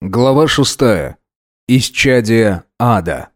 Глава шестая. Исчадие ада.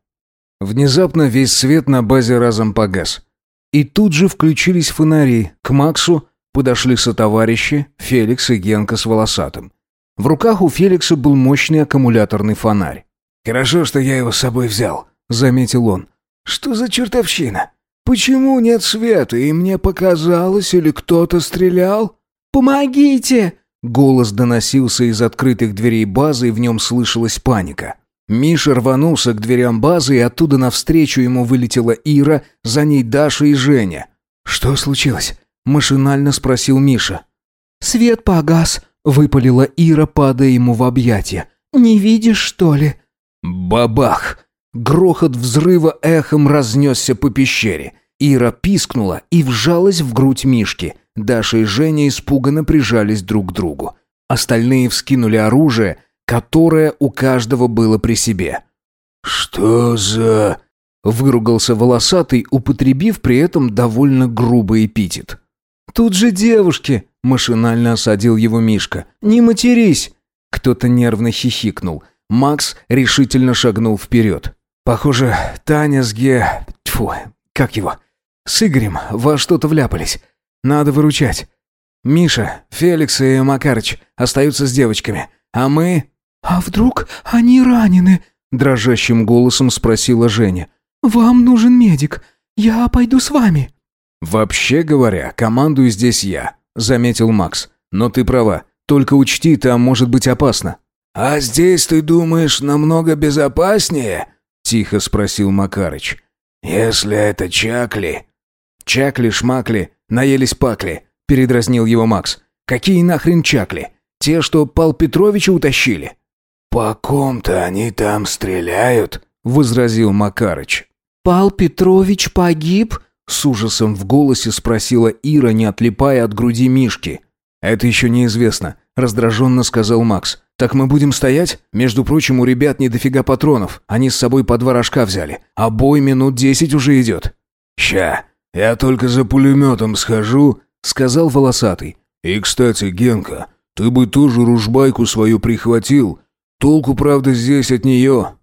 Внезапно весь свет на базе разом погас. И тут же включились фонари. К Максу подошли сотоварищи Феликс и Генка с волосатым. В руках у Феликса был мощный аккумуляторный фонарь. «Хорошо, что я его с собой взял», — заметил он. «Что за чертовщина? Почему нет света, и мне показалось, или кто-то стрелял?» «Помогите!» Голос доносился из открытых дверей базы, и в нем слышалась паника. Миша рванулся к дверям базы, и оттуда навстречу ему вылетела Ира, за ней Даша и Женя. «Что случилось?» – машинально спросил Миша. «Свет погас», – выпалила Ира, падая ему в объятия. «Не видишь, что ли?» Бабах! Грохот взрыва эхом разнесся по пещере. Ира пискнула и вжалась в грудь Мишки – Даша и Женя испуганно прижались друг к другу. Остальные вскинули оружие, которое у каждого было при себе. «Что за...» — выругался волосатый, употребив при этом довольно грубый эпитет. «Тут же девушки!» — машинально осадил его Мишка. «Не матерись!» Кто-то нервно хихикнул. Макс решительно шагнул вперед. «Похоже, Таня с Ге... Тьфу, как его? С Игорем во что-то вляпались. Надо выручать. Миша, Феликс и Макарыч остаются с девочками, а мы...» «А вдруг они ранены?» – дрожащим голосом спросила Женя. «Вам нужен медик. Я пойду с вами». «Вообще говоря, командую здесь я», – заметил Макс. «Но ты права. Только учти, там может быть опасно». «А здесь, ты думаешь, намного безопаснее?» – тихо спросил Макарыч. «Если это Чакли...» «Чакли-шмакли, наелись пакли», — передразнил его Макс. «Какие нахрен чакли? Те, что Пал Петровича утащили?» «По ком-то они там стреляют», — возразил Макарыч. «Пал Петрович погиб?» — с ужасом в голосе спросила Ира, не отлипая от груди Мишки. «Это еще неизвестно», — раздраженно сказал Макс. «Так мы будем стоять? Между прочим, у ребят не дофига патронов. Они с собой по два рожка взяли. А бой минут десять уже идет». «Ща, «Я только за пулеметом схожу», — сказал волосатый. «И, кстати, Генка, ты бы тоже ружбайку свою прихватил. Толку, правда, здесь от нее.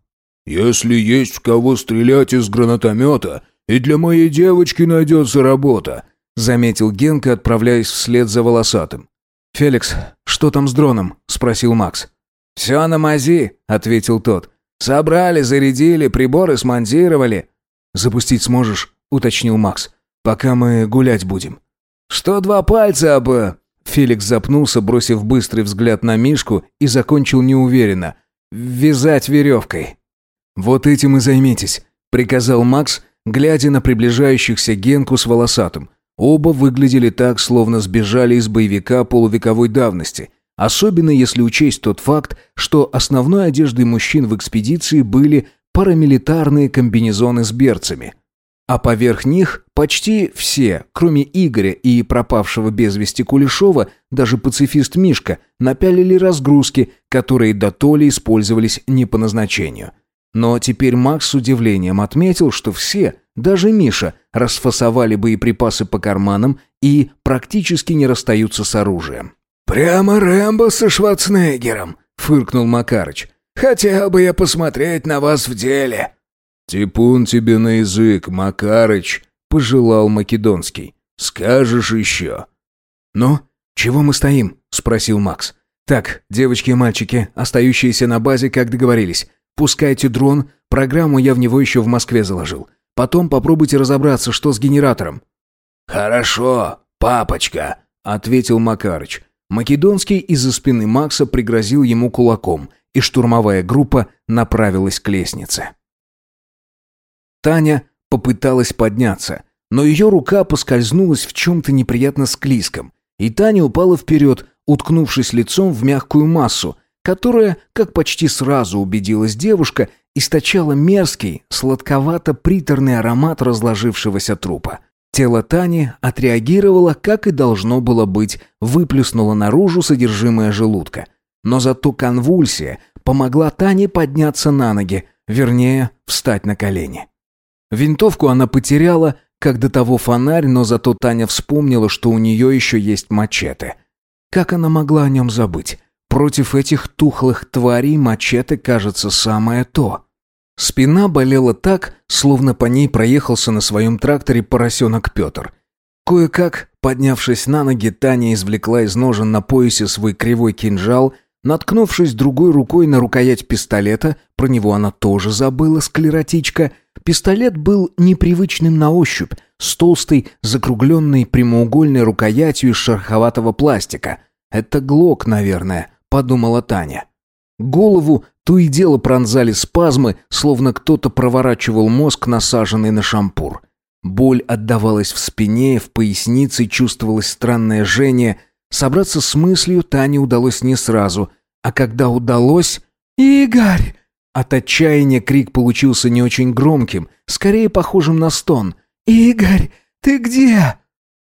Если есть в кого стрелять из гранатомета, и для моей девочки найдется работа», — заметил Генка, отправляясь вслед за волосатым. «Феликс, что там с дроном?» — спросил Макс. «Все на мази», — ответил тот. «Собрали, зарядили, приборы смонтировали». «Запустить сможешь?» — уточнил Макс пока мы гулять будем». «Что два пальца об...» Феликс запнулся, бросив быстрый взгляд на Мишку и закончил неуверенно. «Вязать веревкой». «Вот этим и займитесь», — приказал Макс, глядя на приближающихся Генку с волосатым. Оба выглядели так, словно сбежали из боевика полувековой давности, особенно если учесть тот факт, что основной одеждой мужчин в экспедиции были парамилитарные комбинезоны с берцами а поверх них почти все, кроме Игоря и пропавшего без вести Кулешова, даже пацифист Мишка, напялили разгрузки, которые до то ли использовались не по назначению. Но теперь Макс с удивлением отметил, что все, даже Миша, расфасовали боеприпасы по карманам и практически не расстаются с оружием. «Прямо Рэмбо со Шварценеггером», — фыркнул Макарыч. «Хотел бы я посмотреть на вас в деле». «Типун тебе на язык, Макарыч», — пожелал Македонский. «Скажешь еще». «Ну, чего мы стоим?» — спросил Макс. «Так, девочки и мальчики, остающиеся на базе, как договорились. Пускайте дрон, программу я в него еще в Москве заложил. Потом попробуйте разобраться, что с генератором». «Хорошо, папочка», — ответил Макарыч. Македонский из-за спины Макса пригрозил ему кулаком, и штурмовая группа направилась к лестнице. Таня попыталась подняться, но ее рука поскользнулась в чем-то неприятно склизком, и Таня упала вперед, уткнувшись лицом в мягкую массу, которая, как почти сразу убедилась девушка, источала мерзкий, сладковато-приторный аромат разложившегося трупа. Тело Тани отреагировало, как и должно было быть, выплюснуло наружу содержимое желудка. Но зато конвульсия помогла Тане подняться на ноги, вернее, встать на колени. Винтовку она потеряла, как до того фонарь, но зато Таня вспомнила, что у нее еще есть мачете. Как она могла о нем забыть? Против этих тухлых тварей мачете кажется самое то. Спина болела так, словно по ней проехался на своем тракторе поросенок Петр. Кое-как, поднявшись на ноги, Таня извлекла из ножен на поясе свой кривой кинжал, наткнувшись другой рукой на рукоять пистолета, про него она тоже забыла, склеротичка. Пистолет был непривычным на ощупь, с толстой, закругленной прямоугольной рукоятью из шероховатого пластика. «Это глок, наверное», — подумала Таня. Голову то и дело пронзали спазмы, словно кто-то проворачивал мозг, насаженный на шампур. Боль отдавалась в спине, в пояснице чувствовалось странное жжение. Собраться с мыслью Тане удалось не сразу, а когда удалось... «Игорь!» От отчаяния крик получился не очень громким, скорее похожим на стон. «Игорь, ты где?»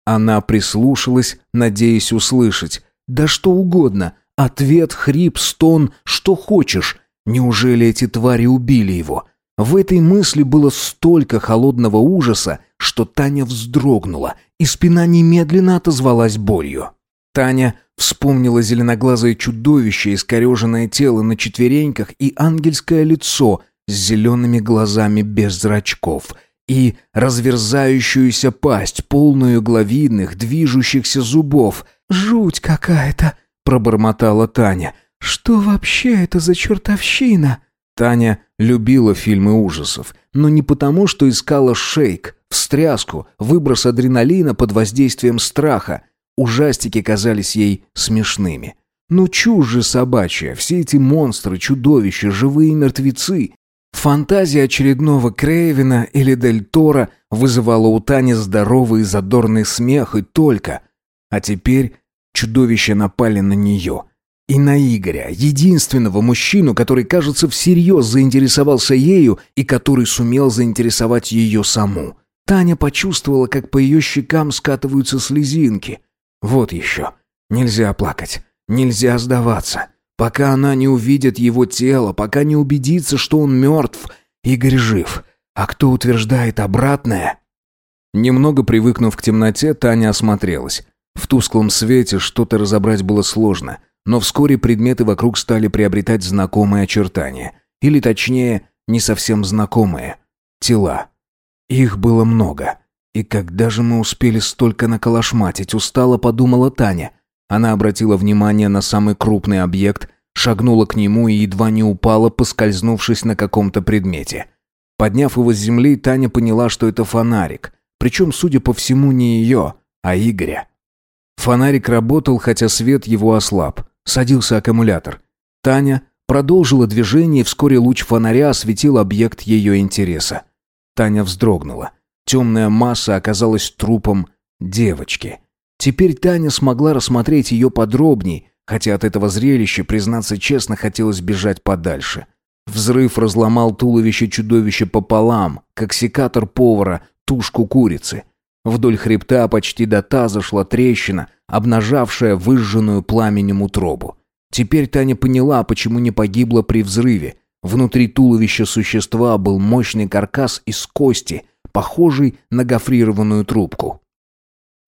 Она прислушалась, надеясь услышать. «Да что угодно. Ответ, хрип, стон, что хочешь. Неужели эти твари убили его?» В этой мысли было столько холодного ужаса, что Таня вздрогнула, и спина немедленно отозвалась болью. Таня вспомнила зеленоглазое чудовище, искореженное тело на четвереньках и ангельское лицо с зелеными глазами без зрачков и разверзающуюся пасть, полную главидных, движущихся зубов. «Жуть какая-то!» — пробормотала Таня. «Что вообще это за чертовщина?» Таня любила фильмы ужасов, но не потому, что искала шейк, встряску, выброс адреналина под воздействием страха. Ужастики казались ей смешными. Ну чушь же собачья, все эти монстры, чудовища, живые мертвецы. Фантазия очередного Крейвена или Дель Торо вызывала у Тани здоровый и задорный смех и только. А теперь чудовища напали на нее — и на Игоря, единственного мужчину, который, кажется, всерьез заинтересовался ею и который сумел заинтересовать ее саму. Таня почувствовала, как по ее щекам скатываются слезинки. Вот еще. Нельзя плакать. Нельзя сдаваться. Пока она не увидит его тело, пока не убедится, что он мертв, Игорь жив. А кто утверждает обратное? Немного привыкнув к темноте, Таня осмотрелась. В тусклом свете что-то разобрать было сложно. Но вскоре предметы вокруг стали приобретать знакомые очертания. Или точнее, не совсем знакомые. Тела. Их было много. И когда же мы успели столько наколошматить, устало подумала Таня. Она обратила внимание на самый крупный объект, шагнула к нему и едва не упала, поскользнувшись на каком-то предмете. Подняв его с земли, Таня поняла, что это фонарик. Причем, судя по всему, не ее, а Игоря. Фонарик работал, хотя свет его ослаб. Садился аккумулятор. Таня продолжила движение, и вскоре луч фонаря осветил объект ее интереса. Таня вздрогнула. Темная масса оказалась трупом девочки. Теперь Таня смогла рассмотреть ее подробней, хотя от этого зрелища, признаться честно, хотелось бежать подальше. Взрыв разломал туловище чудовища пополам, как секатор повара тушку курицы. Вдоль хребта почти до таза шла трещина, обнажавшая выжженную пламенем утробу. Теперь Таня поняла, почему не погибла при взрыве. Внутри туловища существа был мощный каркас из кости, похожий на гофрированную трубку.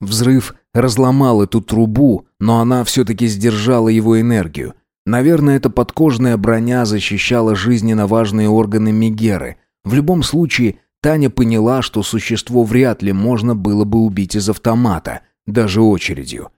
Взрыв разломал эту трубу, но она все-таки сдержала его энергию. Наверное, эта подкожная броня защищала жизненно важные органы Мегеры. В любом случае, Таня поняла, что существо вряд ли можно было бы убить из автомата – даже очередью.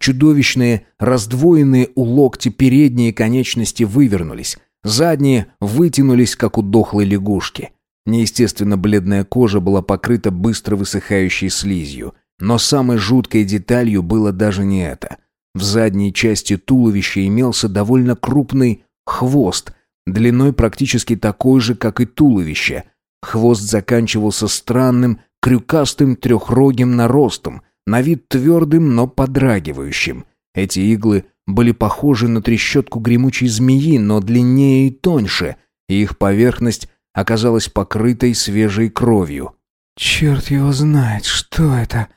Чудовищные, раздвоенные у локти передние конечности вывернулись, задние вытянулись, как у дохлой лягушки. Неестественно бледная кожа была покрыта быстро высыхающей слизью. Но самой жуткой деталью было даже не это. В задней части туловища имелся довольно крупный хвост, длиной практически такой же, как и туловище. Хвост заканчивался странным, крюкастым трехрогим наростом, на вид твердым, но подрагивающим. Эти иглы были похожи на трещотку гремучей змеи, но длиннее и тоньше, и их поверхность оказалась покрытой свежей кровью. «Черт его знает, что это?»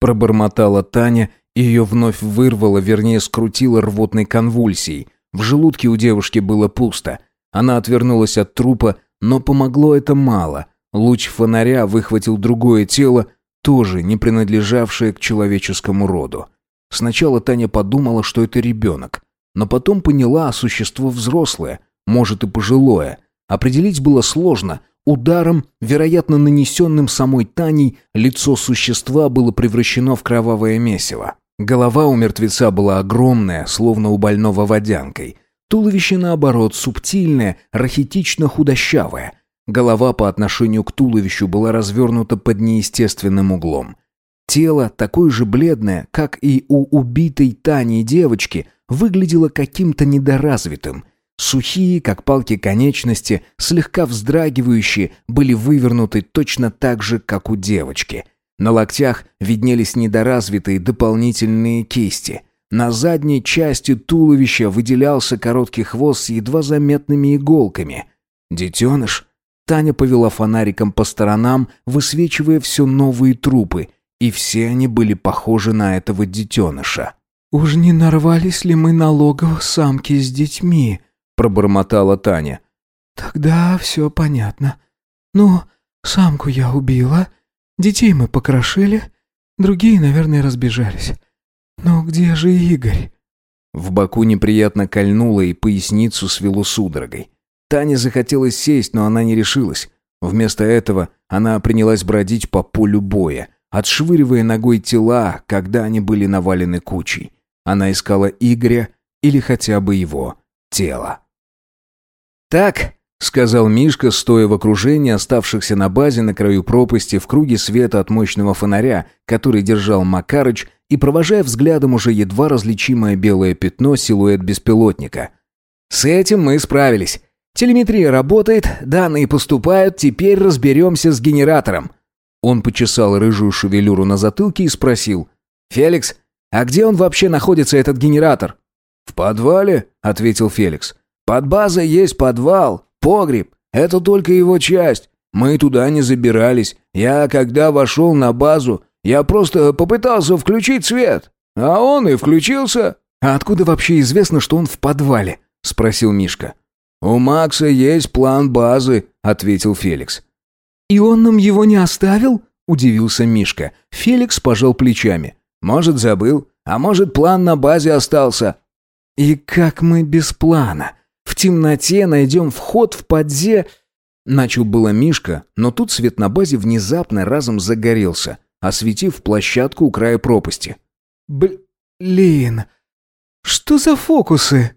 Пробормотала Таня, и ее вновь вырвало, вернее, скрутило рвотной конвульсией. В желудке у девушки было пусто. Она отвернулась от трупа, но помогло это мало. Луч фонаря выхватил другое тело, тоже не принадлежавшее к человеческому роду. Сначала Таня подумала, что это ребенок. но потом поняла, существо взрослое, может и пожилое. Определить было сложно. Ударом, вероятно, нанесенным самой Таней, лицо существа было превращено в кровавое месиво. Голова у мертвеца была огромная, словно у больного водянкой. Туловище, наоборот, субтильное, рахитично-худощавое. Голова по отношению к туловищу была развернута под неестественным углом. Тело, такое же бледное, как и у убитой Тани девочки, выглядело каким-то недоразвитым. Сухие, как палки конечности, слегка вздрагивающие, были вывернуты точно так же, как у девочки. На локтях виднелись недоразвитые дополнительные кисти. На задней части туловища выделялся короткий хвост с едва заметными иголками. Детеныш? Таня повела фонариком по сторонам, высвечивая все новые трупы, и все они были похожи на этого детеныша. «Уж не нарвались ли мы на логово самки с детьми?» — пробормотала Таня. «Тогда все понятно. Ну, самку я убила, детей мы покрошили, другие, наверное, разбежались. Но где же Игорь?» В боку неприятно кольнуло и поясницу свело судорогой. Тане захотелось сесть, но она не решилась. Вместо этого она принялась бродить по полю боя, отшвыривая ногой тела, когда они были навалены кучей. Она искала Игоря или хотя бы его тело. «Так», — сказал Мишка, стоя в окружении оставшихся на базе на краю пропасти в круге света от мощного фонаря, который держал Макарыч, и провожая взглядом уже едва различимое белое пятно силуэт беспилотника. «С этим мы справились. Телеметрия работает, данные поступают, теперь разберемся с генератором». Он почесал рыжую шевелюру на затылке и спросил. «Феликс, а где он вообще находится, этот генератор?» «В подвале», — ответил Феликс. Под базой есть подвал, погреб. Это только его часть. Мы туда не забирались. Я, когда вошел на базу, я просто попытался включить свет. А он и включился. А откуда вообще известно, что он в подвале? Спросил Мишка. У Макса есть план базы, ответил Феликс. И он нам его не оставил? Удивился Мишка. Феликс пожал плечами. Может, забыл, а может, план на базе остался. И как мы без плана? В темноте найдем вход в подзе...» Начал было Мишка, но тут свет на базе внезапно разом загорелся, осветив площадку у края пропасти. «Блин, что за фокусы?»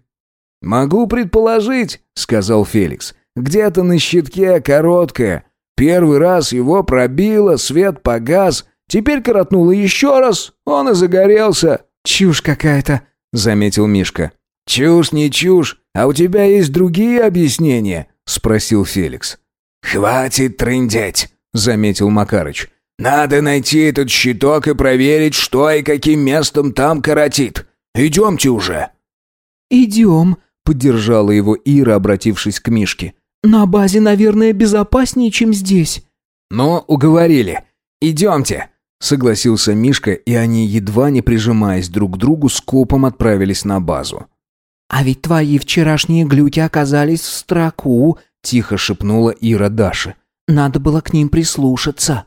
«Могу предположить», — сказал Феликс. «Где-то на щитке короткое. Первый раз его пробило, свет погас. Теперь коротнуло еще раз, он и загорелся». «Чушь какая-то», — заметил Мишка. «Чушь не чушь, а у тебя есть другие объяснения?» — спросил Феликс. «Хватит трындеть», — заметил Макарыч. «Надо найти этот щиток и проверить, что и каким местом там коротит. Идемте уже». «Идем», — поддержала его Ира, обратившись к Мишке. «На базе, наверное, безопаснее, чем здесь». «Но уговорили. Идемте», — согласился Мишка, и они, едва не прижимаясь друг к другу, скопом отправились на базу. «А ведь твои вчерашние глюки оказались в строку», — тихо шепнула Ира Даше. «Надо было к ним прислушаться».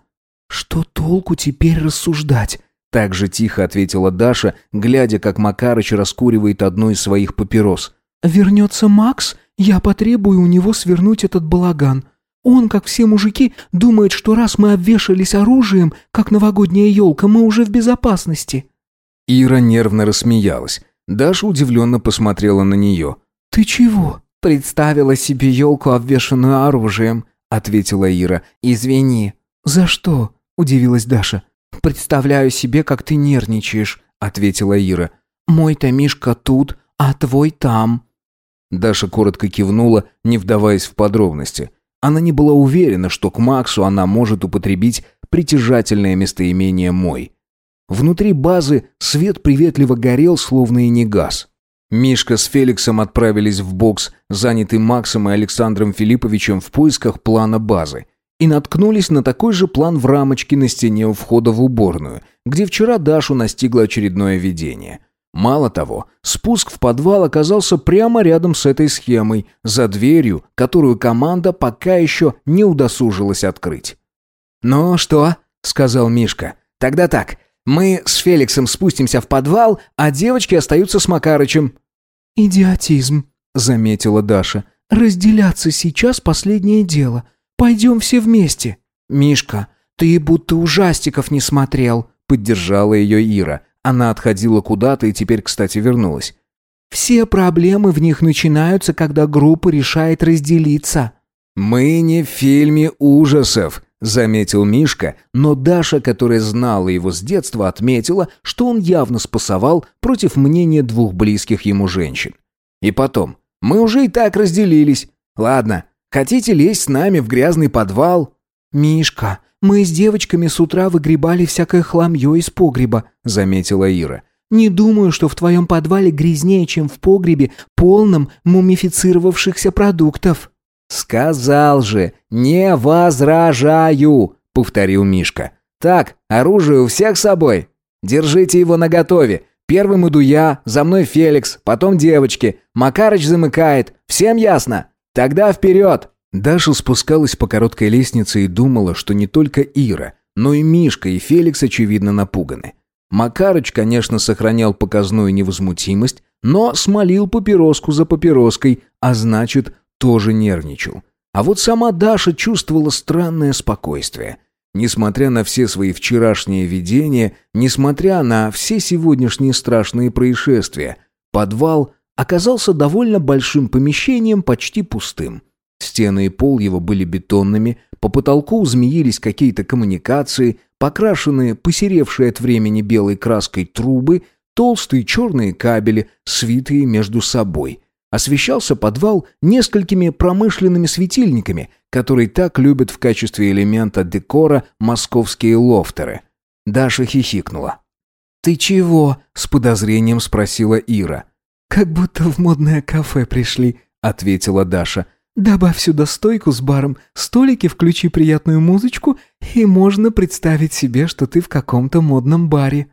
«Что толку теперь рассуждать?» Так же тихо ответила Даша, глядя, как Макарыч раскуривает одну из своих папирос. «Вернется Макс, я потребую у него свернуть этот балаган. Он, как все мужики, думает, что раз мы обвешались оружием, как новогодняя елка, мы уже в безопасности». Ира нервно рассмеялась. Даша удивленно посмотрела на нее. «Ты чего?» «Представила себе елку, обвешанную оружием», — ответила Ира. «Извини». «За что?» — удивилась Даша. «Представляю себе, как ты нервничаешь», — ответила Ира. «Мой-то Мишка тут, а твой там». Даша коротко кивнула, не вдаваясь в подробности. Она не была уверена, что к Максу она может употребить притяжательное местоимение «мой». Внутри базы свет приветливо горел, словно и не газ. Мишка с Феликсом отправились в бокс, занятый Максом и Александром Филипповичем в поисках плана базы, и наткнулись на такой же план в рамочке на стене у входа в уборную, где вчера Дашу настигло очередное видение. Мало того, спуск в подвал оказался прямо рядом с этой схемой, за дверью, которую команда пока еще не удосужилась открыть. «Ну что?» — сказал Мишка. «Тогда так, мы с Феликсом спустимся в подвал, а девочки остаются с Макарычем». «Идиотизм», — заметила Даша. «Разделяться сейчас последнее дело. Пойдем все вместе». «Мишка, ты будто ужастиков не смотрел», — поддержала ее Ира. Она отходила куда-то и теперь, кстати, вернулась. «Все проблемы в них начинаются, когда группа решает разделиться». «Мы не в фильме ужасов», — заметил Мишка, но Даша, которая знала его с детства, отметила, что он явно спасовал против мнения двух близких ему женщин. «И потом, мы уже и так разделились. Ладно, хотите лезть с нами в грязный подвал?» «Мишка, мы с девочками с утра выгребали всякое хламье из погреба», — заметила Ира. «Не думаю, что в твоем подвале грязнее, чем в погребе, полном мумифицировавшихся продуктов». «Сказал же, не возражаю», — повторил Мишка. «Так, оружие у всех с собой. Держите его наготове. Первым иду я, за мной Феликс, потом девочки. Макарыч замыкает. Всем ясно? Тогда вперед!» Даша спускалась по короткой лестнице и думала, что не только Ира, но и Мишка и Феликс очевидно напуганы. Макарыч, конечно, сохранял показную невозмутимость, но смолил папироску за папироской, а значит, тоже нервничал. А вот сама Даша чувствовала странное спокойствие. Несмотря на все свои вчерашние видения, несмотря на все сегодняшние страшные происшествия, подвал оказался довольно большим помещением, почти пустым. Стены и пол его были бетонными, по потолку змеились какие-то коммуникации, покрашенные, посеревшие от времени белой краской трубы, толстые черные кабели, свитые между собой – Освещался подвал несколькими промышленными светильниками, которые так любят в качестве элемента декора московские лофтеры. Даша хихикнула. «Ты чего?» — с подозрением спросила Ира. «Как будто в модное кафе пришли», — ответила Даша. «Добавь сюда стойку с баром, столики, включи приятную музычку, и можно представить себе, что ты в каком-то модном баре».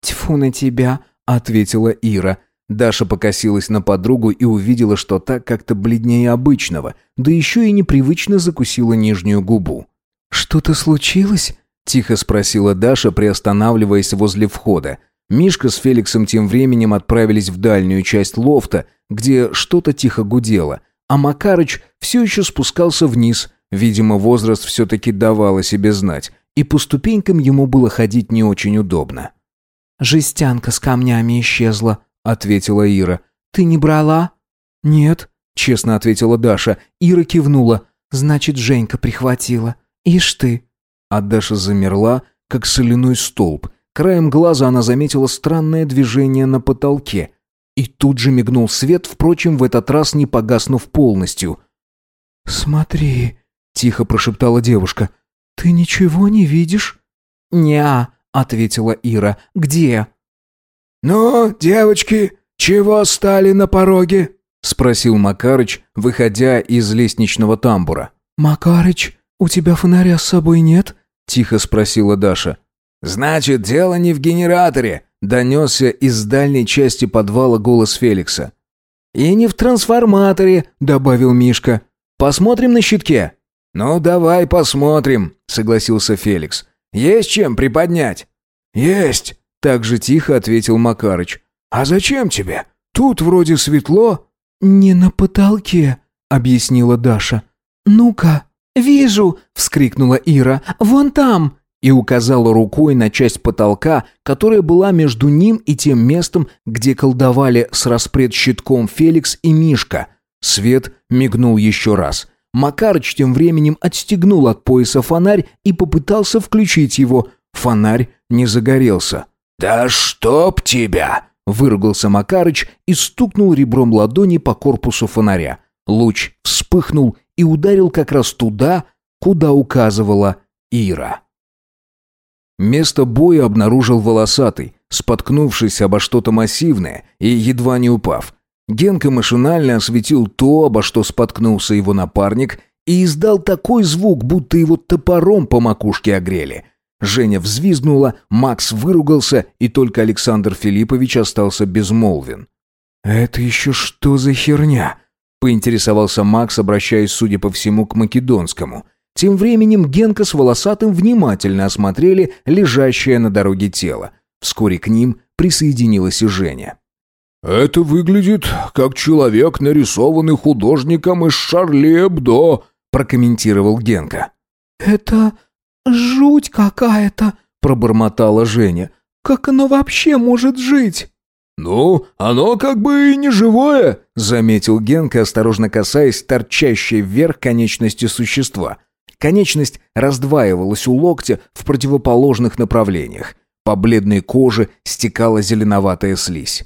«Тьфу на тебя», — ответила Ира. Даша покосилась на подругу и увидела, что так как-то бледнее обычного, да еще и непривычно закусила нижнюю губу. «Что-то случилось?» – тихо спросила Даша, приостанавливаясь возле входа. Мишка с Феликсом тем временем отправились в дальнюю часть лофта, где что-то тихо гудело, а Макарыч все еще спускался вниз, видимо, возраст все-таки давал о себе знать, и по ступенькам ему было ходить не очень удобно. «Жестянка с камнями исчезла», ответила Ира. «Ты не брала?» «Нет», — честно ответила Даша. Ира кивнула. «Значит, Женька прихватила. Ишь ты». А Даша замерла, как соляной столб. Краем глаза она заметила странное движение на потолке. И тут же мигнул свет, впрочем, в этот раз не погаснув полностью. «Смотри», — тихо прошептала девушка. «Ты ничего не видишь?» «Не-а», ответила Ира. «Где?» «Ну, девочки, чего стали на пороге?» — спросил Макарыч, выходя из лестничного тамбура. «Макарыч, у тебя фонаря с собой нет?» — тихо спросила Даша. «Значит, дело не в генераторе», — донесся из дальней части подвала голос Феликса. «И не в трансформаторе», — добавил Мишка. «Посмотрим на щитке». «Ну, давай посмотрим», — согласился Феликс. «Есть чем приподнять?» «Есть», так же тихо ответил Макарыч. «А зачем тебе? Тут вроде светло». «Не на потолке», — объяснила Даша. «Ну-ка». «Вижу!» — вскрикнула Ира. «Вон там!» и указала рукой на часть потолка, которая была между ним и тем местом, где колдовали с распред щитком Феликс и Мишка. Свет мигнул еще раз. Макарыч тем временем отстегнул от пояса фонарь и попытался включить его. Фонарь не загорелся. «Да чтоб тебя!» — выругался Макарыч и стукнул ребром ладони по корпусу фонаря. Луч вспыхнул и ударил как раз туда, куда указывала Ира. Место боя обнаружил волосатый, споткнувшись обо что-то массивное и едва не упав. Генка машинально осветил то, обо что споткнулся его напарник, и издал такой звук, будто его топором по макушке огрели — Женя взвизгнула, Макс выругался, и только Александр Филиппович остался безмолвен. «Это еще что за херня?» — поинтересовался Макс, обращаясь, судя по всему, к Македонскому. Тем временем Генка с Волосатым внимательно осмотрели лежащее на дороге тело. Вскоре к ним присоединилась и Женя. «Это выглядит как человек, нарисованный художником из Шарли Эбдо», прокомментировал Генка. «Это жуть какая-то», пробормотала Женя. «Как оно вообще может жить?» «Ну, оно как бы и не живое», — заметил Генка, осторожно касаясь торчащей вверх конечности существа. Конечность раздваивалась у локтя в противоположных направлениях. По бледной коже стекала зеленоватая слизь.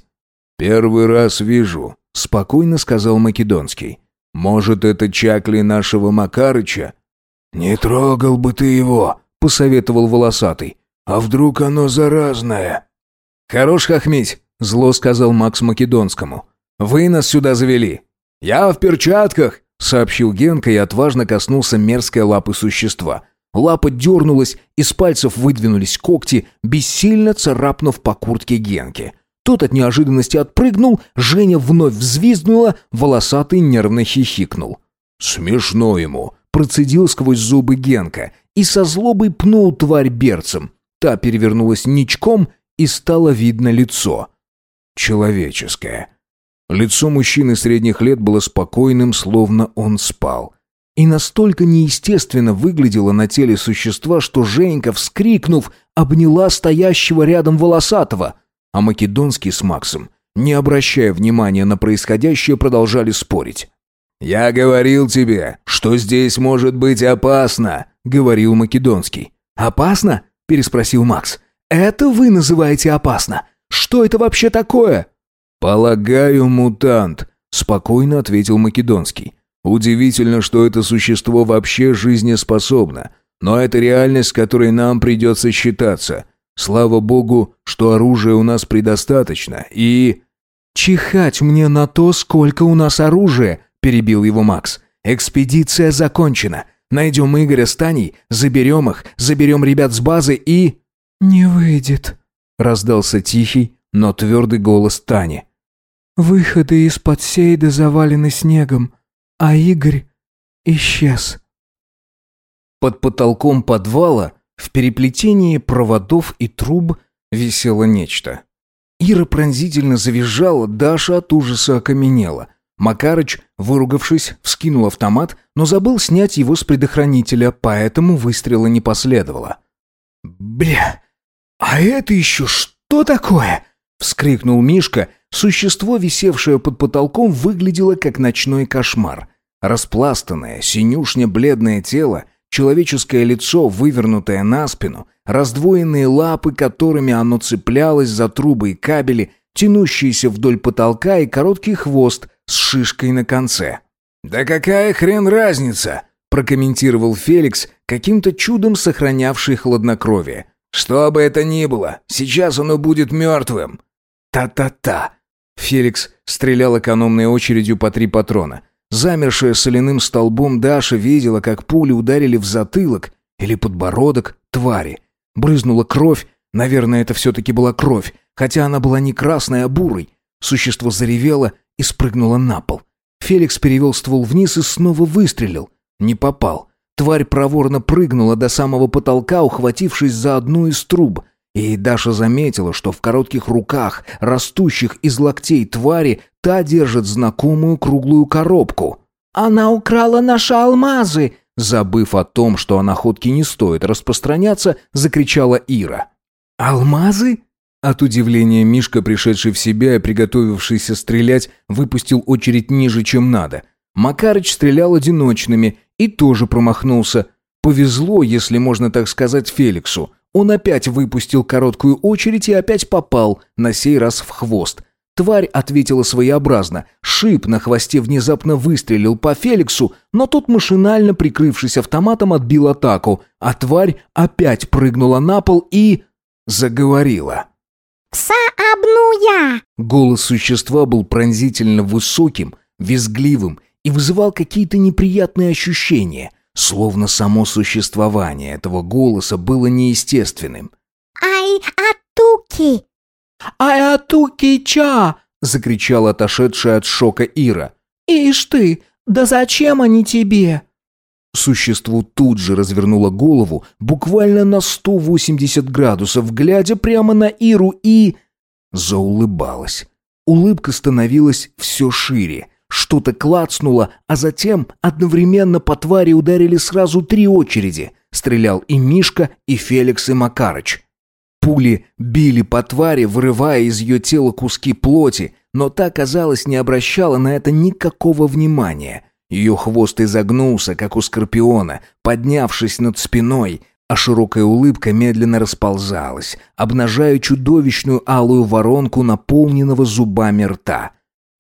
«Первый раз вижу», — спокойно сказал Македонский. «Может, это чакли нашего Макарыча?» «Не трогал бы ты его», — посоветовал волосатый. «А вдруг оно заразное?» «Хорош хохмить», Зло сказал Макс Македонскому. «Вы нас сюда завели». «Я в перчатках», — сообщил Генка и отважно коснулся мерзкой лапы существа. Лапа дернулась, из пальцев выдвинулись когти, бессильно царапнув по куртке Генки. Тот от неожиданности отпрыгнул, Женя вновь взвизгнула, волосатый нервно хихикнул. «Смешно ему», — процедил сквозь зубы Генка и со злобой пнул тварь берцем. Та перевернулась ничком, и стало видно лицо человеческое. Лицо мужчины средних лет было спокойным, словно он спал. И настолько неестественно выглядело на теле существа, что Женька, вскрикнув, обняла стоящего рядом волосатого. А Македонский с Максом, не обращая внимания на происходящее, продолжали спорить. «Я говорил тебе, что здесь может быть опасно», — говорил Македонский. «Опасно?» — переспросил Макс. «Это вы называете опасно? Что это вообще такое?» «Полагаю, мутант», — спокойно ответил Македонский. «Удивительно, что это существо вообще жизнеспособно. Но это реальность, с которой нам придется считаться. Слава богу, что оружия у нас предостаточно, и...» «Чихать мне на то, сколько у нас оружия», — перебил его Макс. «Экспедиция закончена. Найдем Игоря с Таней, заберем их, заберем ребят с базы и...» «Не выйдет», раздался тихий, но твердый голос Тани. «Выходы из-под сейда завалены снегом, а Игорь исчез». Под потолком подвала, в переплетении проводов и труб, висело нечто. Ира пронзительно завизжала, Даша от ужаса окаменела. Макарыч, выругавшись, вскинул автомат, но забыл снять его с предохранителя, поэтому выстрела не последовало. «Бля, «А это еще что такое?» — вскрикнул Мишка. Существо, висевшее под потолком, выглядело как ночной кошмар. Распластанное, синюшня-бледное тело, человеческое лицо, вывернутое на спину, раздвоенные лапы, которыми оно цеплялось за трубы и кабели, тянущиеся вдоль потолка и короткий хвост с шишкой на конце. «Да какая хрен разница?» – прокомментировал Феликс, каким-то чудом сохранявший хладнокровие. «Что бы это ни было, сейчас оно будет мертвым!» «Та-та-та!» Феликс стрелял экономной очередью по три патрона. Замершая соляным столбом Даша видела, как пули ударили в затылок или подбородок твари. Брызнула кровь, наверное, это все-таки была кровь, хотя она была не красной, а бурой. Существо заревело и спрыгнуло на пол. Феликс перевел ствол вниз и снова выстрелил. Не попал. Тварь проворно прыгнула до самого потолка, ухватившись за одну из труб. И Даша заметила, что в коротких руках, растущих из локтей твари, та держит знакомую круглую коробку. «Она украла наши алмазы!» Забыв о том, что о находке не стоит распространяться, закричала Ира. «Алмазы?» От удивления Мишка, пришедший в себя и приготовившийся стрелять, выпустил очередь ниже, чем надо. Макарыч стрелял одиночными, и тоже промахнулся. Повезло, если можно так сказать, Феликсу. Он опять выпустил короткую очередь и опять попал, на сей раз в хвост. Тварь ответила своеобразно. Шип на хвосте внезапно выстрелил по Феликсу, но тот машинально, прикрывшись автоматом, отбил атаку, а тварь опять прыгнула на пол и... заговорила. «Кса обнуя!» Голос существа был пронзительно высоким, визгливым и вызывал какие-то неприятные ощущения, словно само существование этого голоса было неестественным. «Ай, атуки!» «Ай, атуки-ча!» — закричала отошедшая от шока Ира. «Ишь ты, да зачем они тебе?» Существо тут же развернуло голову буквально на 180 градусов, глядя прямо на Иру и... заулыбалась. Улыбка становилась все шире. Что-то клацнуло, а затем одновременно по твари ударили сразу три очереди. Стрелял и Мишка, и Феликс, и Макарыч. Пули били по твари, вырывая из ее тела куски плоти, но та, казалось, не обращала на это никакого внимания. Ее хвост изогнулся, как у скорпиона, поднявшись над спиной, а широкая улыбка медленно расползалась, обнажая чудовищную алую воронку наполненного зубами рта.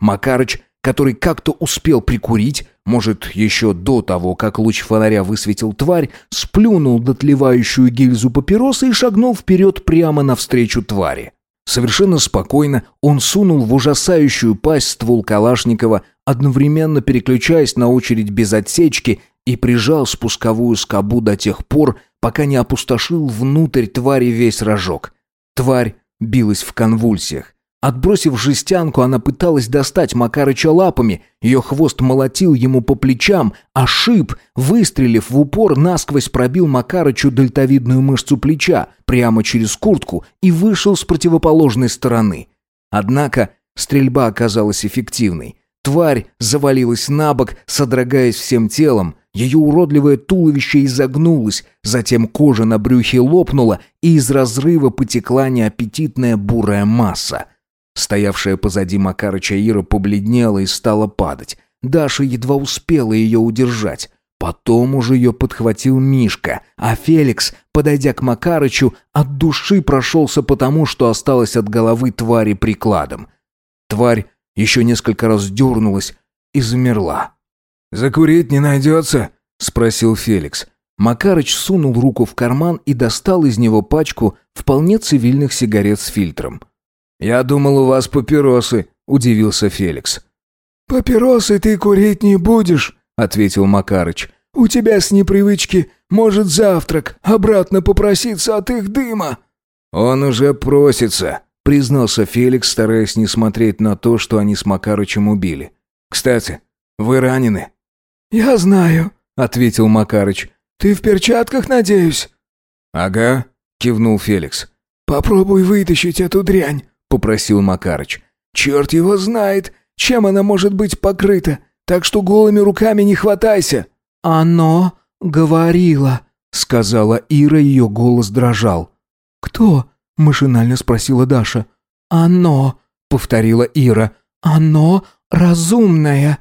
Макарыч, который как-то успел прикурить, может, еще до того, как луч фонаря высветил тварь, сплюнул дотлевающую гильзу папиросы и шагнул вперед прямо навстречу твари. Совершенно спокойно он сунул в ужасающую пасть ствол Калашникова, одновременно переключаясь на очередь без отсечки и прижал спусковую скобу до тех пор, пока не опустошил внутрь твари весь рожок. Тварь билась в конвульсиях. Отбросив жестянку, она пыталась достать Макарыча лапами, ее хвост молотил ему по плечам, а шип, выстрелив в упор, насквозь пробил Макарычу дельтовидную мышцу плеча прямо через куртку и вышел с противоположной стороны. Однако стрельба оказалась эффективной. Тварь завалилась на бок, содрогаясь всем телом. Ее уродливое туловище изогнулось, затем кожа на брюхе лопнула, и из разрыва потекла неаппетитная бурая масса. Стоявшая позади Макарыча Ира побледнела и стала падать. Даша едва успела ее удержать. Потом уже ее подхватил Мишка, а Феликс, подойдя к Макарычу, от души прошелся потому, что осталось от головы твари прикладом. Тварь еще несколько раз дернулась и замерла. «Закурить не найдется?» — спросил Феликс. Макарыч сунул руку в карман и достал из него пачку вполне цивильных сигарет с фильтром. «Я думал, у вас папиросы», — удивился Феликс. «Папиросы ты курить не будешь», — ответил Макарыч. «У тебя с непривычки, может, завтрак, обратно попроситься от их дыма». «Он уже просится», — признался Феликс, стараясь не смотреть на то, что они с Макарычем убили. «Кстати, вы ранены?» «Я знаю», — ответил Макарыч. «Ты в перчатках, надеюсь?» «Ага», — кивнул Феликс. «Попробуй вытащить эту дрянь», — попросил Макарыч. «Черт его знает, чем она может быть покрыта, так что голыми руками не хватайся». «Оно говорило», — сказала Ира, ее голос дрожал. «Кто?» — машинально спросила Даша. «Оно», — повторила Ира. «Оно разумное».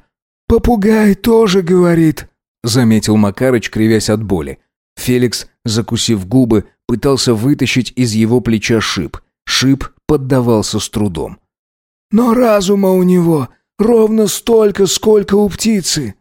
«Попугай тоже говорит», — заметил Макарыч, кривясь от боли. Феликс, закусив губы, пытался вытащить из его плеча шип. Шип поддавался с трудом. «Но разума у него ровно столько, сколько у птицы».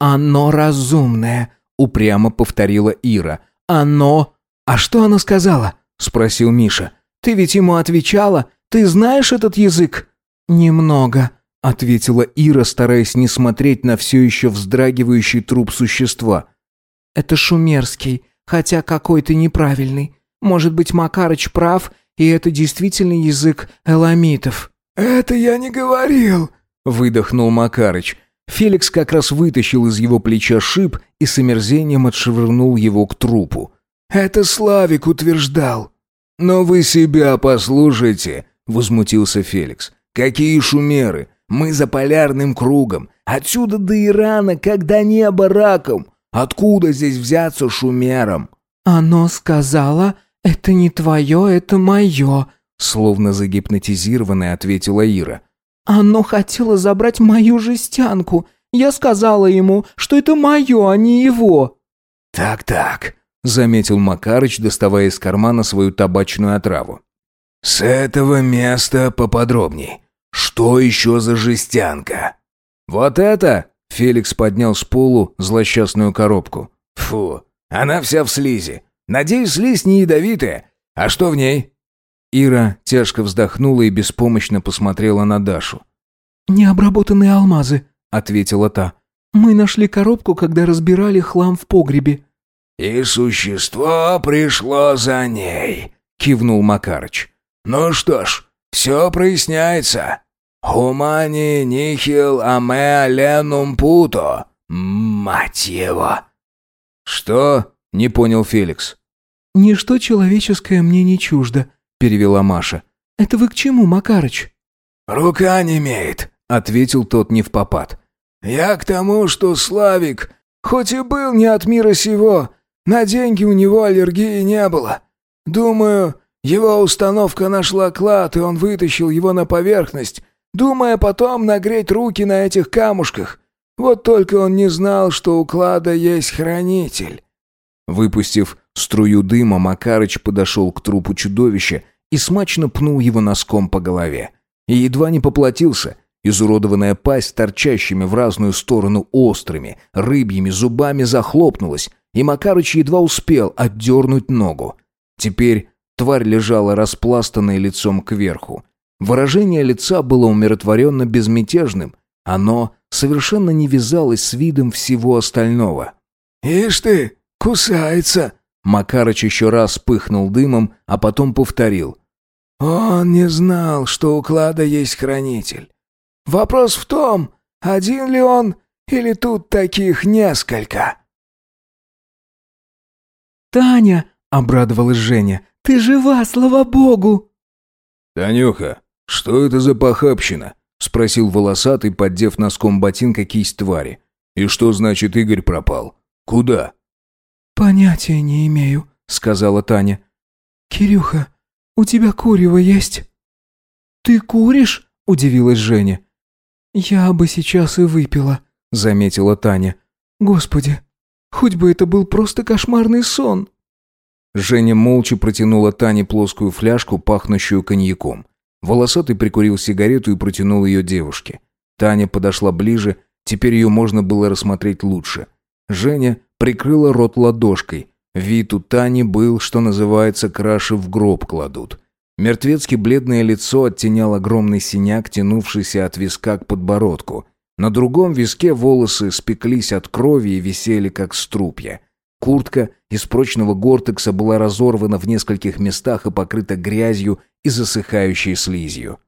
«Оно разумное», — упрямо повторила Ира. «Оно...» «А что она сказала?» — спросил Миша. «Ты ведь ему отвечала? Ты знаешь этот язык?» «Немного», — ответила Ира, стараясь не смотреть на все еще вздрагивающий труп существа. «Это шумерский, хотя какой-то неправильный. Может быть, Макарыч прав, и это действительно язык эламитов». «Это я не говорил», — выдохнул Макарыч. Феликс как раз вытащил из его плеча шип и с омерзением отшвырнул его к трупу. «Это Славик утверждал». «Но вы себя послушайте», — возмутился Феликс. «Какие шумеры! Мы за полярным кругом. Отсюда до Ирана, когда небо раком. Откуда здесь взяться шумерам?» «Оно сказала, это не твое, это мое», — словно загипнотизированная ответила Ира. «Оно хотело забрать мою жестянку. Я сказала ему, что это мое, а не его». «Так-так», — заметил Макарыч, доставая из кармана свою табачную отраву. «С этого места поподробней. Что еще за жестянка?» «Вот это!» — Феликс поднял с полу злосчастную коробку. «Фу, она вся в слизи. Надеюсь, слизь не ядовитая. А что в ней?» Ира тяжко вздохнула и беспомощно посмотрела на Дашу. «Необработанные алмазы», — ответила та. «Мы нашли коробку, когда разбирали хлам в погребе». «И существо пришло за ней», — кивнул Макарыч. «Ну что ж, все проясняется. Хумани нихил аме ленум путо. Мать его!» «Что?» — не понял Феликс. «Ничто человеческое мне не чуждо», — перевела Маша. «Это вы к чему, Макарыч?» рука не имеет», — ответил тот не в попад. «Я к тому, что Славик, хоть и был не от мира сего, на деньги у него аллергии не было. Думаю, его установка нашла клад, и он вытащил его на поверхность, думая потом нагреть руки на этих камушках. Вот только он не знал, что у клада есть хранитель». Выпустив струю дыма, Макарыч подошел к трупу чудовища и смачно пнул его носком по голове. И едва не поплатился. Изуродованная пасть, торчащими в разную сторону острыми, рыбьими зубами захлопнулась, и Макарыч едва успел отдернуть ногу. Теперь тварь лежала распластанной лицом кверху. Выражение лица было умиротворенно безмятежным. Оно совершенно не вязалось с видом всего остального. «Ишь ты, кусается!» Макарыч еще раз пыхнул дымом, а потом повторил. «Он не знал, что у клада есть хранитель. Вопрос в том, один ли он или тут таких несколько?» «Таня!» — обрадовалась Женя. «Ты жива, слава богу!» «Танюха, что это за похабщина?» — спросил волосатый, поддев носком ботинка кисть твари. «И что значит Игорь пропал? Куда?» «Понятия не имею», — сказала Таня. «Кирюха, у тебя курево есть?» «Ты куришь?» — удивилась Женя. «Я бы сейчас и выпила», — заметила Таня. «Господи, Хоть бы это был просто кошмарный сон. Женя молча протянула Тане плоскую фляжку, пахнущую коньяком. Волосатый прикурил сигарету и протянул ее девушке. Таня подошла ближе, теперь ее можно было рассмотреть лучше. Женя прикрыла рот ладошкой. Вид у Тани был, что называется, краши в гроб кладут. Мертвецки бледное лицо оттенял огромный синяк, тянувшийся от виска к подбородку. На другом виске волосы спеклись от крови и висели как струпья. Куртка из прочного гортекса была разорвана в нескольких местах и покрыта грязью и засыхающей слизью.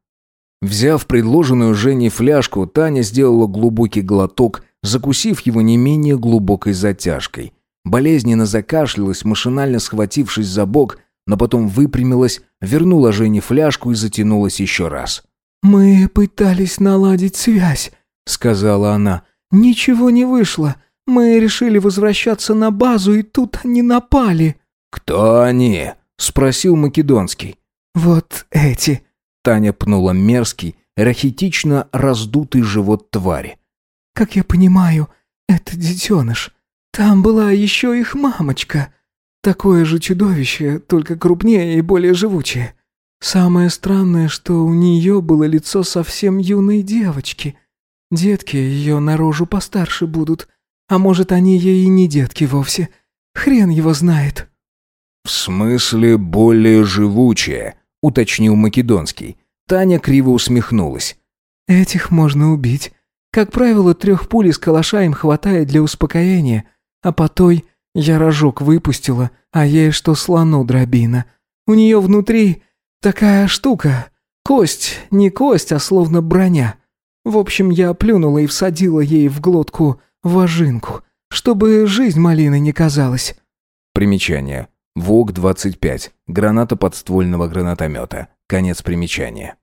Взяв предложенную Женей фляжку, Таня сделала глубокий глоток, закусив его не менее глубокой затяжкой. Болезненно закашлялась, машинально схватившись за бок, но потом выпрямилась, вернула Жене фляжку и затянулась еще раз. «Мы пытались наладить связь», — сказала она. «Ничего не вышло. Мы решили возвращаться на базу, и тут они напали». «Кто они?» — спросил Македонский. «Вот эти». Таня пнула мерзкий, рахитично раздутый живот твари. «Как я понимаю, это детеныш. Там была еще их мамочка. Такое же чудовище, только крупнее и более живучее. Самое странное, что у нее было лицо совсем юной девочки. Детки ее наружу постарше будут. А может, они ей и не детки вовсе. Хрен его знает». «В смысле более живучее», — уточнил Македонский. Таня криво усмехнулась. «Этих можно убить. Как правило, трех пуль из калаша им хватает для успокоения. А по той я рожок выпустила, а ей что слону дробина. У нее внутри такая штука. Кость, не кость, а словно броня. В общем, я плюнула и всадила ей в глотку вожинку, чтобы жизнь малины не казалась. Примечание. ВОК-25. Граната подствольного гранатомета. Конец примечания.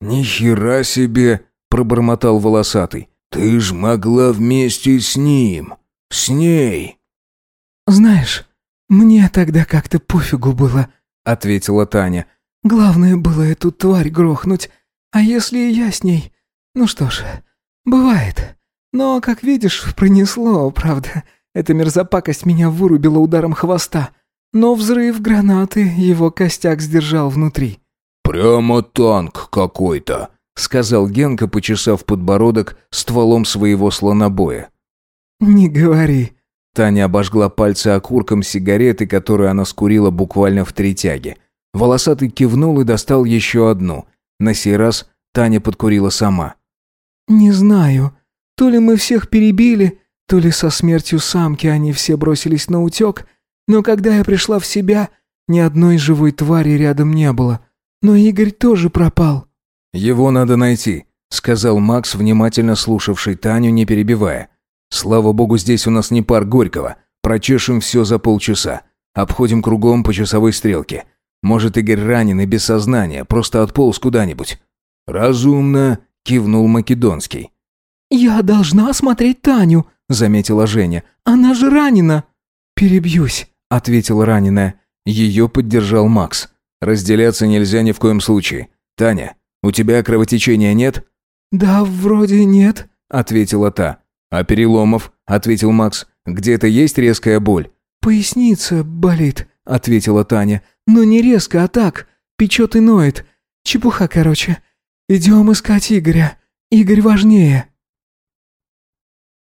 «Ни хера себе!» — пробормотал волосатый. «Ты ж могла вместе с ним! С ней!» «Знаешь, мне тогда как-то пофигу было», — ответила Таня. «Главное было эту тварь грохнуть. А если и я с ней? Ну что ж, бывает. Но, как видишь, пронесло, правда. Эта мерзопакость меня вырубила ударом хвоста. Но взрыв гранаты его костяк сдержал внутри. «Прямо танк какой-то», — сказал Генка, почесав подбородок стволом своего слонобоя. «Не говори». Таня обожгла пальцы окурком сигареты, которую она скурила буквально в три тяги. Волосатый кивнул и достал еще одну. На сей раз Таня подкурила сама. «Не знаю. То ли мы всех перебили, то ли со смертью самки они все бросились на утек, но когда я пришла в себя, ни одной живой твари рядом не было. Но Игорь тоже пропал». «Его надо найти», — сказал Макс, внимательно слушавший Таню, не перебивая. «Слава богу, здесь у нас не пар Горького. Прочешем все за полчаса. Обходим кругом по часовой стрелке. Может, Игорь ранен и без сознания, просто отполз куда-нибудь». «Разумно», — кивнул Македонский. «Я должна осмотреть Таню», — заметила Женя. «Она же ранена». «Перебьюсь», — ответила раненая. Ее поддержал Макс. «Разделяться нельзя ни в коем случае. Таня, у тебя кровотечения нет?» «Да, вроде нет», — ответила та. «А переломов?» — ответил Макс. «Где-то есть резкая боль?» «Поясница болит», — ответила Таня. «Но не резко, а так. Печет и ноет. Чепуха, короче. Идем искать Игоря. Игорь важнее».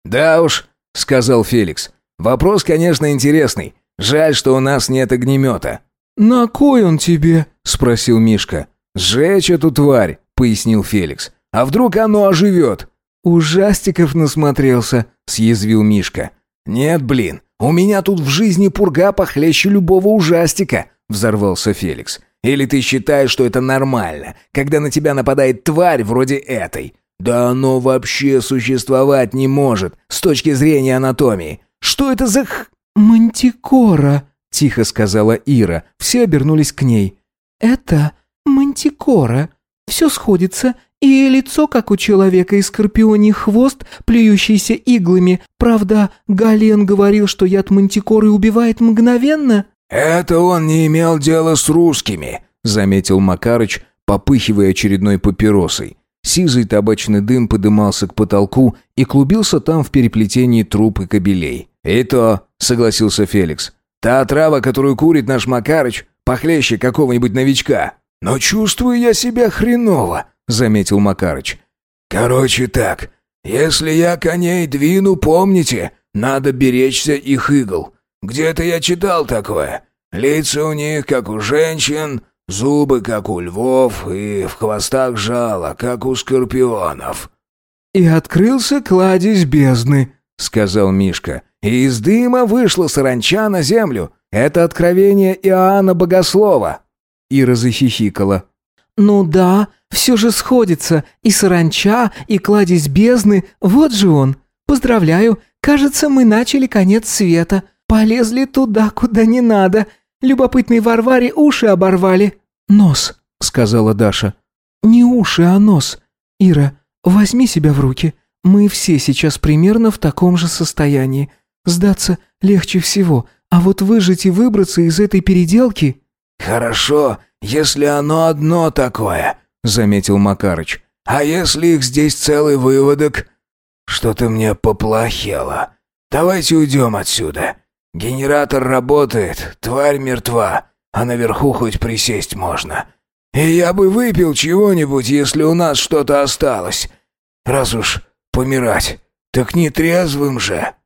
«Да уж», — сказал Феликс. «Вопрос, конечно, интересный. Жаль, что у нас нет огнемета». «На кой он тебе?» — спросил Мишка. «Сжечь эту тварь», — пояснил Феликс. «А вдруг оно оживет?» «Ужастиков насмотрелся», — съязвил Мишка. «Нет, блин, у меня тут в жизни пурга похлеще любого ужастика», — взорвался Феликс. «Или ты считаешь, что это нормально, когда на тебя нападает тварь вроде этой? Да оно вообще существовать не может с точки зрения анатомии. Что это за х...» «Мантикора», — тихо сказала Ира. Все обернулись к ней. «Это мантикора. Все сходится, и лицо, как у человека, и скорпионий хвост, плюющийся иглами. Правда, Гален говорил, что яд мантикоры убивает мгновенно?» «Это он не имел дела с русскими», — заметил Макарыч, попыхивая очередной папиросой. Сизый табачный дым подымался к потолку и клубился там в переплетении труб и кабелей. «И то», — согласился Феликс. «Та трава, которую курит наш Макарыч, похлеще какого-нибудь новичка». «Но чувствую я себя хреново», — заметил Макарыч. «Короче так, если я коней двину, помните, надо беречься их игл. Где-то я читал такое. Лица у них, как у женщин, зубы, как у львов, и в хвостах жало, как у скорпионов». «И открылся кладезь бездны», — сказал Мишка. «И из дыма вышла саранча на землю. Это откровение Иоанна Богослова». Ира захихикала. «Ну да, все же сходится. И саранча, и кладезь бездны. Вот же он. Поздравляю. Кажется, мы начали конец света. Полезли туда, куда не надо. Любопытные Варваре уши оборвали». «Нос», — сказала Даша. «Не уши, а нос. Ира, возьми себя в руки. Мы все сейчас примерно в таком же состоянии. Сдаться легче всего, а вот выжить и выбраться из этой переделки...» «Хорошо, если оно одно такое», — заметил Макарыч. «А если их здесь целый выводок? Что-то мне поплохело. Давайте уйдем отсюда. Генератор работает, тварь мертва, а наверху хоть присесть можно. И я бы выпил чего-нибудь, если у нас что-то осталось. Раз уж помирать, так не трезвым же».